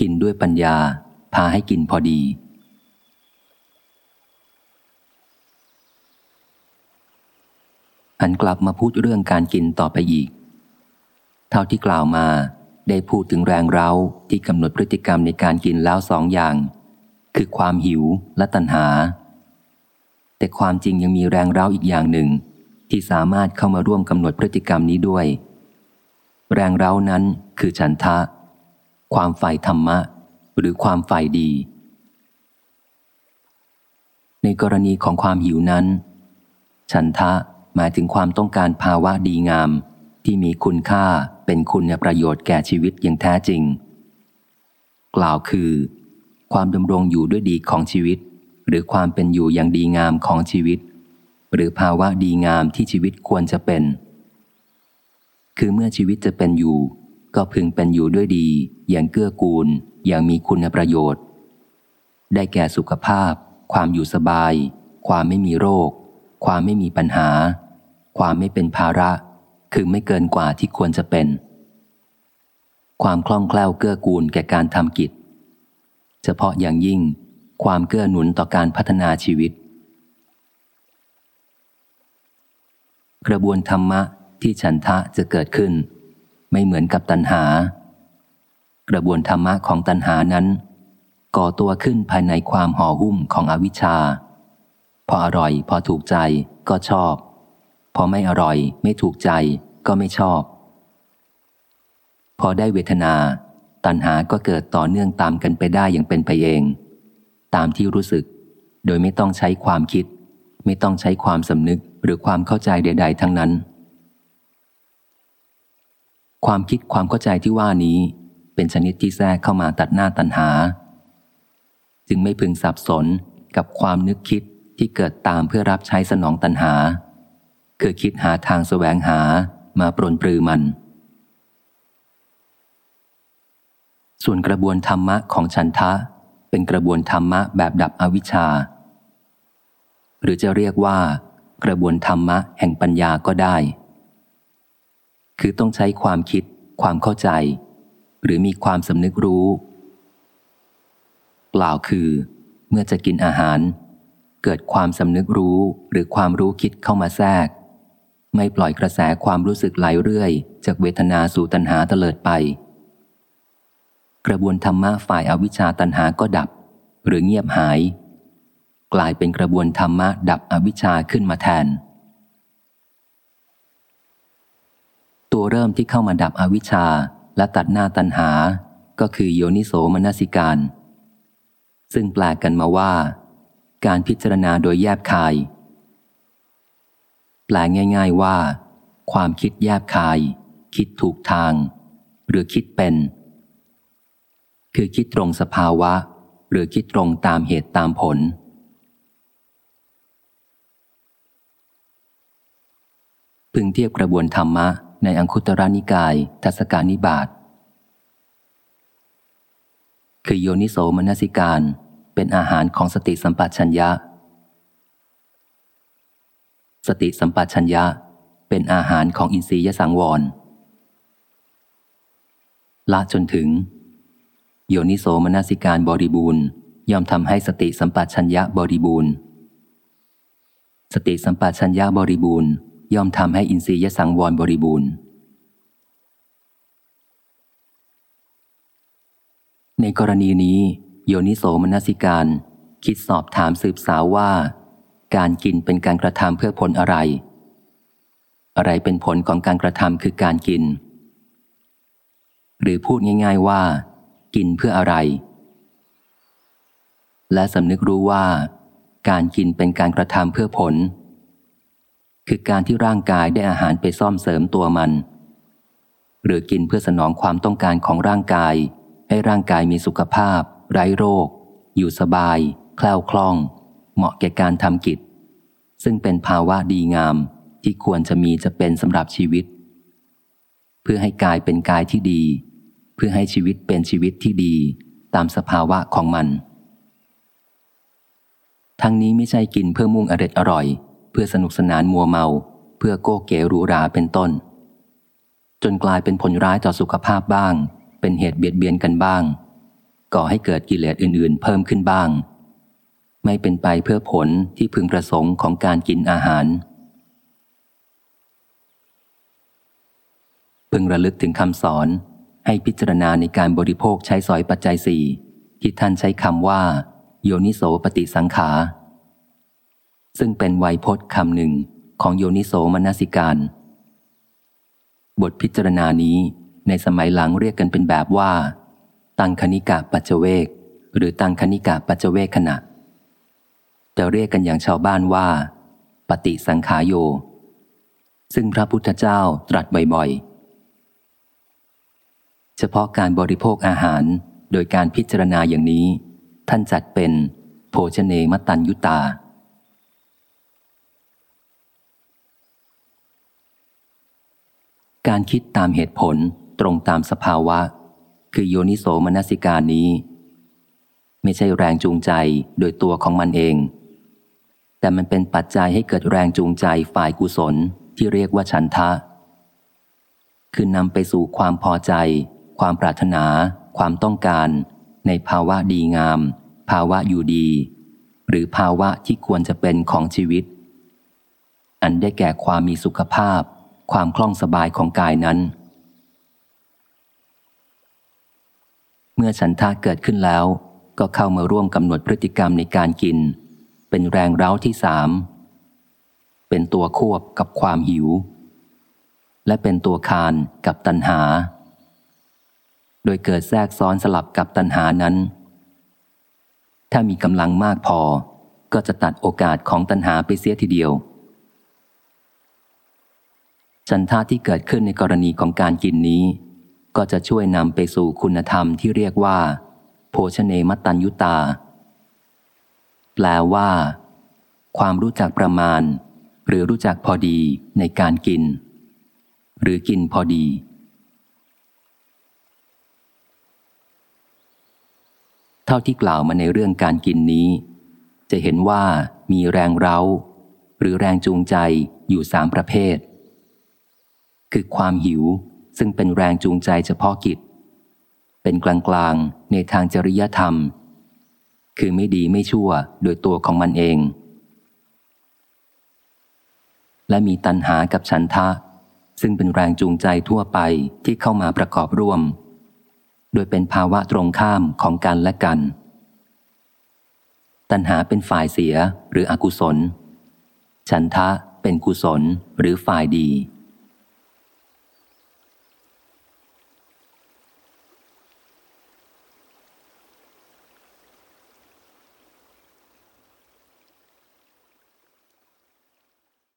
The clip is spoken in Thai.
กินด้วยปัญญา พาให้กินพอดี หันกลับมาพูดเรื่องการกินต่อไปอีก เท่าที่กล่าวมาได้พูดถึงแรงเร้าที่กำหนดพฤติกรรมในการกินแล้วสองอย่าง คือความหิวและตัณหา แต่ความจริงยังมีแรงเร้าอีกอย่างหนึ่ง ที่สามารถเข้ามาร่วมกำหนดพฤติกรรมนี้ด้วย แรงเร้านั้นคือฉันทะ ความฝ่ายธรรมะ หรือความฝ่ายดี ในกรณีของความหิวนั้น ฉันทะหมายถึงความต้องการภาวะดีงาม ที่มีคุณค่าเป็นคุณประโยชน์แก่ชีวิตอย่างแท้จริง กล่าวคือ ความดำรงอยู่ด้วยดีของชีวิต หรือความเป็นอยู่อย่างดีงามของชีวิต หรือภาวะดีงามที่ชีวิตควรจะเป็น คือเมื่อชีวิตจะเป็นอยู่ ก็พึงเป็นอยู่ด้วยดี อย่างเกื้อกูล อย่างมีคุณประโยชน์ ได้แก่สุขภาพ ความอยู่สบาย ความไม่มีโรค ความไม่มีปัญหา ความไม่เป็นภาระ คือไม่เกินกว่าที่ควรจะเป็น ความคล่องแคล่วเกื้อกูลแก่การทำกิจ เฉพาะอย่างยิ่ง ความเกื้อหนุนต่อการพัฒนาชีวิต กระบวนธรรมะที่ฉันทะจะเกิดขึ้น ไม่เหมือนกับตัณหา กระบวนธรรมะของตัณหานั้น ก่อตัวขึ้นภายในความห่อหุ้มของอวิชชา พออร่อยพอถูกใจก็ชอบ พอไม่อร่อยไม่ถูกใจก็ไม่ชอบ พอได้เวทนา ตัณหาก็เกิดต่อเนื่องตามกันไปได้อย่างเป็นไปเอง ตามที่รู้สึก โดยไม่ต้องใช้ความคิด ไม่ต้องใช้ความสำนึกหรือความเข้าใจใด ๆ ทั้งนั้น ความคิดความเข้าใจที่ว่านี้ เป็นชนิดที่แทรกเข้ามาตัดหน้าตัณหา จึงไม่พึงสับสนกับความนึกคิดที่เกิดตามเพื่อรับใช้สนองตัณหา คือคิดหาทางแสวงหามาปรนปรือมัน ส่วนกระบวนธรรมะของฉันทะ เป็นกระบวนธรรมะแบบดับอวิชชา หรือจะเรียกว่ากระบวนธรรมะแห่งปัญญาก็ได้ คือต้องใช้ความคิด ความเข้าใจ หรือมีความสำนึกรู้ กล่าวคือ เมื่อจะกินอาหาร เกิดความสำนึกรู้หรือความรู้คิดเข้ามาแทรก ไม่ปล่อยกระแสความรู้สึกไหลเรื่อย จากเวทนาสู่ตัณหาเตลิดไป กระบวนธรรมะฝ่ายอาวิชชาตัณหาก็ดับ หรือเงียบหาย กลายเป็นกระบวนธรรมะดับอวิชชาขึ้นมาแทน ตัวเริ่มที่เข้ามาดับอวิชชาและตัดหน้าตัณหา ก็คือโยนิโสมนสิการ ซึ่งแปลกันมาว่า การพิจารณาโดยแยบคาย แปลง่าย ๆว่า ความคิดแยบคาย คิดถูกทาง หรือคิดเป็น คือคิดตรงสภาวะ หรือคิดตรงตามเหตุตามผลพึงเทียบกระบวนธรรมะ ในอังคุตรนิกาย ทัศกานิบาตคือโยนิโสมนสิการ เป็นอาหารของสติสัมปชัญญะ สติสัมปชัญญะ เป็นอาหารของอินทรียสังวร ละจนถึง โยนิโสมนสิการบริบูรณ์ย่อมทำให้สติสัมปชัญญะบริบูรณ์ สติสัมปชัญญะบริบูรณ์ ย่อมทำให้อินทรียสังวรบริบูรณ์ ในกรณีนี้ โยนิโสมนสิการ คิดสอบถามสืบสาวว่า การกินเป็นการกระทำเพื่อผลอะไร อะไรเป็นผลของการกระทำคือการกิน หรือพูดง่าย ๆว่า กินเพื่ออะไร และสำนึกรู้ว่า การกินเป็นการกระทำเพื่อผล คือการที่ร่างกายได้อาหารไปซ่อมเสริมตัวมัน หรือกินเพื่อสนองความต้องการของร่างกาย ให้ร่างกายมีสุขภาพ ไร้โรค อยู่สบาย แคล่วคล่อง เหมาะแก่การทำกิจ ซึ่งเป็นภาวะดีงามที่ควรจะมีจะเป็นสำหรับชีวิต เพื่อให้กายเป็นกายที่ดี เพื่อให้ชีวิตเป็นชีวิตที่ดีตามสภาวะของมัน ทั้งนี้ไม่ใช่กินเพื่อมุ่งอร็ดอร่อย พื่อสนุกสนานมัวเมา เพื่อโก้เก๋หรูหราเป็นต้น จนกลายเป็นผลร้ายต่อสุขภาพบ้าง เป็นเหตุเบียดเบียนกันบ้าง ก่อให้เกิดกิเลสอื่นๆ เพิ่มขึ้นบ้าง ไม่เป็นไปเพื่อผลที่พึงประสงค์ของการกินอาหาร พึงระลึกถึงคำสอนให้พิจารณาในการบริโภคใช้สอยปัจจัยสี่ที่ท่านใช้คำว่า โยนิโสปฏิสังขา ซึ่งเป็นไวยพจน์คำหนึ่งของโยนิโสมนสิการ บทพิจารณานี้ในสมัยหลังเรียกกันเป็นแบบว่า ตังคณิกะปัจเจเวก หรือตังคณิกะปัจเจเวกขณะจะเรียกกันอย่างชาวบ้านว่า ปฏิสังขายโย ซึ่งพระพุทธเจ้าตรัสบ่อยๆ เฉพาะการบริโภคอาหารโดยการพิจารณาอย่างนี้ ท่านจัดเป็นโภชเนมตัญยุตา การคิดตามเหตุผลตรงตามสภาวะ คือโยนิโสมนสิการนี้ ไม่ใช่แรงจูงใจโดยตัวของมันเอง แต่มันเป็นปัจจัยให้เกิดแรงจูงใจฝ่ายกุศลที่เรียกว่าฉันทะ คือนำไปสู่ความพอใจ ความปรารถนา ความต้องการ ในภาวะดีงาม ภาวะอยู่ดี หรือภาวะที่ควรจะเป็นของชีวิต อันได้แก่ความมีสุขภาพ ความคล่องสบายของกายนั้น เมื่อฉันทาเกิดขึ้นแล้ว ก็เข้ามาร่วมกำหนดพฤติกรรมในการกิน เป็นแรงเร้าที่สามเป็นตัวควบกับความหิว และเป็นตัวคานกับตัณหา โดยเกิดแทรกซ้อนสลับกับตัณหานั้น ถ้ามีกำลังมากพอก็จะตัดโอกาสของตัณหาไปเสียทีเดียว ฉันทาที่เกิดขึ้นในกรณีของการกินนี้ ก็จะช่วยนำไปสู่คุณธรรมที่เรียกว่า โภชเนมตัญยุตา แปลว่า ความรู้จักประมาณ หรือรู้จักพอดีในการกิน หรือกินพอดี เท่าที่กล่าวมาในเรื่องการกินนี้ จะเห็นว่ามีแรงเร้า หรือแรงจูงใจอยู่สามประเภท คือความหิวซึ่งเป็นแรงจูงใจเฉพาะกิจ เป็นกลางๆในทางจริยธรรม คือไม่ดีไม่ชั่วโดยตัวของมันเอง และมีตัณหากับฉันทะ ซึ่งเป็นแรงจูงใจทั่วไปที่เข้ามาประกอบร่วม โดยเป็นภาวะตรงข้ามของกันและกัน ตัณหาเป็นฝ่ายเสียหรืออกุศล ฉันทะเป็นกุศลหรือฝ่ายดี